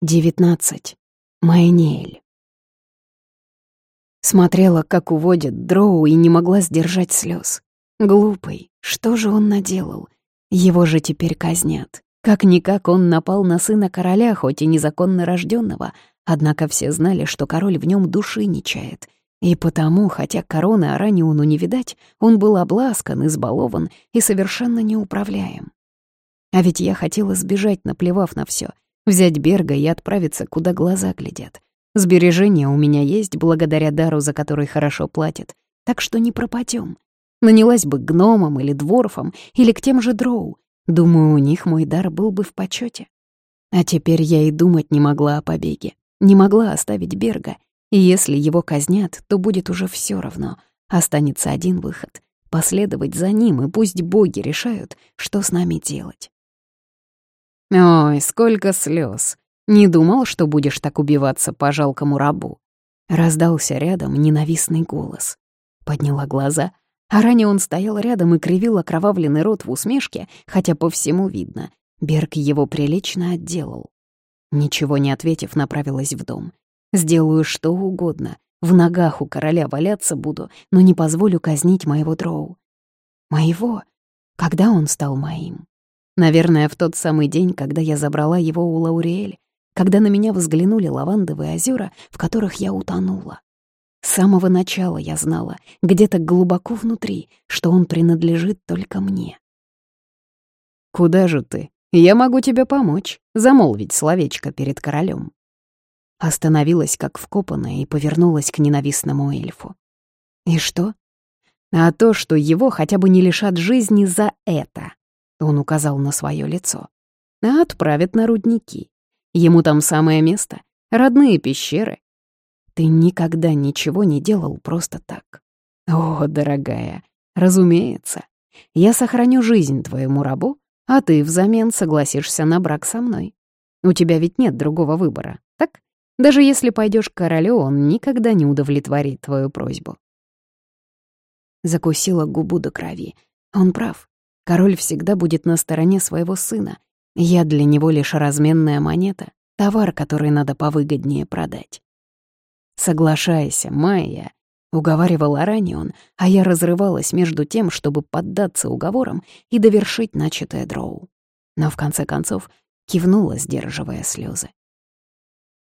19. Майнель. Смотрела, как уводят дроу, и не могла сдержать слез. Глупый, что же он наделал? Его же теперь казнят. Как-никак он напал на сына короля, хоть и незаконно рожденного, однако все знали, что король в нем души не чает. И потому, хотя короны Араниону не видать, он был обласкан, избалован и совершенно неуправляем. А ведь я хотела сбежать, наплевав на все — Взять Берга и отправиться, куда глаза глядят. Сбережения у меня есть, благодаря дару, за который хорошо платят, так что не пропадем. Нанялась бы гномом или дворфом, или к тем же дроу. Думаю, у них мой дар был бы в почете. А теперь я и думать не могла о побеге. Не могла оставить Берга. И если его казнят, то будет уже все равно. Останется один выход — последовать за ним, и пусть боги решают, что с нами делать. «Ой, сколько слез! Не думал, что будешь так убиваться по жалкому рабу!» Раздался рядом ненавистный голос. Подняла глаза, а ранее он стоял рядом и кривил окровавленный рот в усмешке, хотя по всему видно. Берг его прилично отделал. Ничего не ответив, направилась в дом. «Сделаю что угодно. В ногах у короля валяться буду, но не позволю казнить моего дроу». «Моего? Когда он стал моим?» Наверное, в тот самый день, когда я забрала его у Лауриэль, когда на меня взглянули лавандовые озера, в которых я утонула. С самого начала я знала, где-то глубоко внутри, что он принадлежит только мне. «Куда же ты? Я могу тебе помочь, замолвить словечко перед королем. Остановилась как вкопанная и повернулась к ненавистному эльфу. «И что?» «А то, что его хотя бы не лишат жизни за это», он указал на свое лицо. А отправят на рудники. Ему там самое место, родные пещеры. Ты никогда ничего не делал просто так. О, дорогая, разумеется. Я сохраню жизнь твоему рабу, а ты взамен согласишься на брак со мной. У тебя ведь нет другого выбора, так? Даже если пойдешь к королю, он никогда не удовлетворит твою просьбу. Закусила губу до крови. Он прав. Король всегда будет на стороне своего сына. Я для него лишь разменная монета, товар, который надо повыгоднее продать. «Соглашайся, Майя», — уговаривал Аранион, а я разрывалась между тем, чтобы поддаться уговорам и довершить начатое дроу. Но в конце концов кивнула, сдерживая слезы.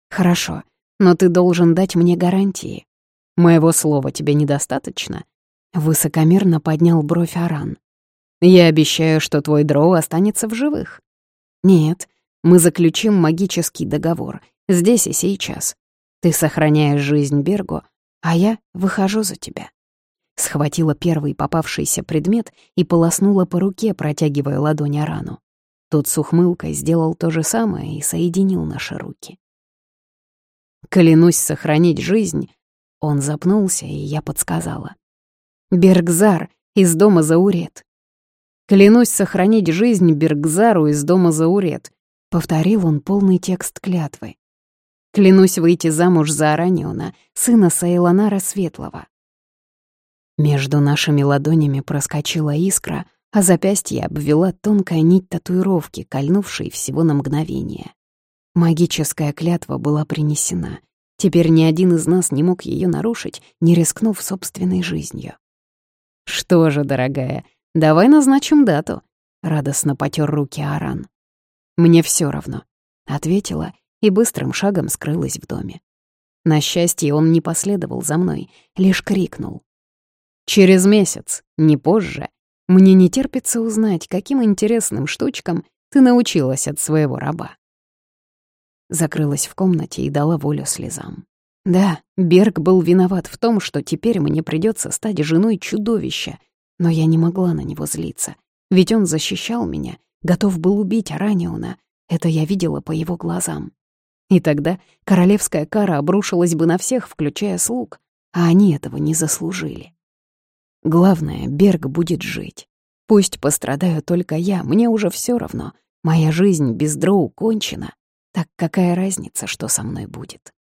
«Хорошо, но ты должен дать мне гарантии. Моего слова тебе недостаточно?» Высокомерно поднял бровь Аран. Я обещаю, что твой дроу останется в живых. Нет, мы заключим магический договор, здесь и сейчас. Ты сохраняешь жизнь Бергу, а я выхожу за тебя. Схватила первый попавшийся предмет и полоснула по руке, протягивая ладонь рану. Тот с ухмылкой сделал то же самое и соединил наши руки. «Клянусь сохранить жизнь», — он запнулся, и я подсказала. «Бергзар из дома Заурет. «Клянусь сохранить жизнь Бергзару из дома Заурет», — повторил он полный текст клятвы. «Клянусь выйти замуж за Араниона, сына Саиланара Светлого». Между нашими ладонями проскочила искра, а запястье обвела тонкая нить татуировки, кольнувшей всего на мгновение. Магическая клятва была принесена. Теперь ни один из нас не мог ее нарушить, не рискнув собственной жизнью. «Что же, дорогая, «Давай назначим дату», — радостно потер руки Аран. «Мне все равно», — ответила и быстрым шагом скрылась в доме. На счастье, он не последовал за мной, лишь крикнул. «Через месяц, не позже, мне не терпится узнать, каким интересным штучкам ты научилась от своего раба». Закрылась в комнате и дала волю слезам. Да, Берг был виноват в том, что теперь мне придется стать женой чудовища, но я не могла на него злиться, ведь он защищал меня, готов был убить Араниона. Это я видела по его глазам. И тогда королевская кара обрушилась бы на всех, включая слуг, а они этого не заслужили. Главное, Берг будет жить. Пусть пострадаю только я, мне уже все равно. Моя жизнь без дроу кончена. Так какая разница, что со мной будет?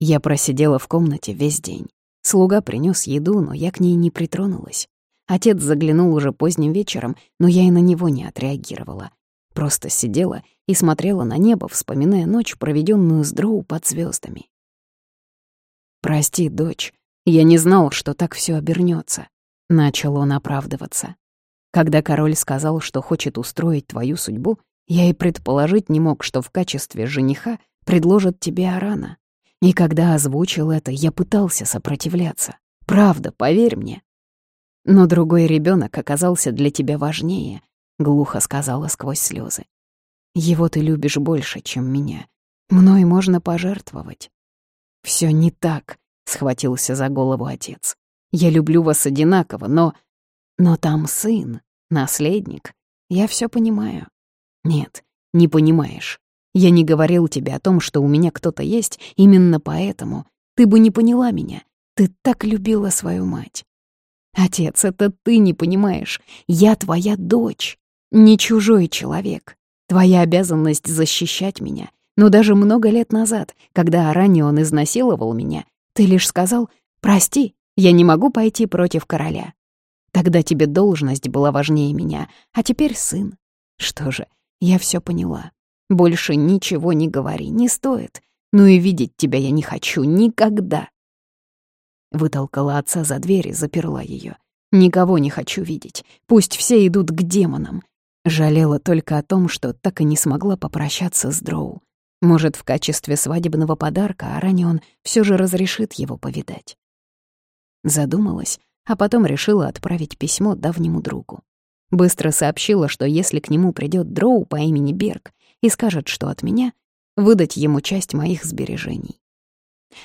Я просидела в комнате весь день. Слуга принес еду, но я к ней не притронулась. Отец заглянул уже поздним вечером, но я и на него не отреагировала. Просто сидела и смотрела на небо, вспоминая ночь, проведенную с Дроу под звездами. «Прости, дочь, я не знал, что так все обернется. начал он оправдываться. «Когда король сказал, что хочет устроить твою судьбу, я и предположить не мог, что в качестве жениха предложат тебе Арана. И когда озвучил это, я пытался сопротивляться. Правда, поверь мне. Но другой ребенок оказался для тебя важнее, глухо сказала сквозь слезы. Его ты любишь больше, чем меня. Мной можно пожертвовать. Все не так, схватился за голову отец. Я люблю вас одинаково, но... Но там сын, наследник. Я все понимаю. Нет, не понимаешь. Я не говорил тебе о том, что у меня кто-то есть, именно поэтому. Ты бы не поняла меня. Ты так любила свою мать. Отец, это ты не понимаешь. Я твоя дочь, не чужой человек. Твоя обязанность защищать меня. Но даже много лет назад, когда ранее он изнасиловал меня, ты лишь сказал «Прости, я не могу пойти против короля». Тогда тебе должность была важнее меня, а теперь сын. Что же, я все поняла. Больше ничего не говори, не стоит. Ну и видеть тебя я не хочу никогда. Вытолкала отца за дверь и заперла ее. Никого не хочу видеть. Пусть все идут к демонам. Жалела только о том, что так и не смогла попрощаться с Дроу. Может, в качестве свадебного подарка Аранион все же разрешит его повидать. Задумалась, а потом решила отправить письмо давнему другу. Быстро сообщила, что если к нему придет Дроу по имени Берг и скажет, что от меня, выдать ему часть моих сбережений.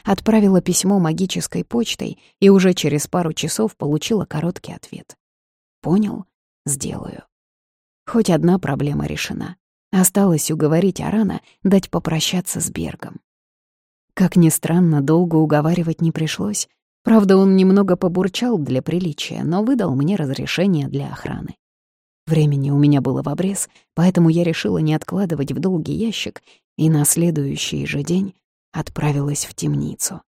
Отправила письмо магической почтой и уже через пару часов получила короткий ответ. «Понял? Сделаю». Хоть одна проблема решена. Осталось уговорить Арана дать попрощаться с Бергом. Как ни странно, долго уговаривать не пришлось. Правда, он немного побурчал для приличия, но выдал мне разрешение для охраны. Времени у меня было в обрез, поэтому я решила не откладывать в долгий ящик и на следующий же день отправилась в темницу.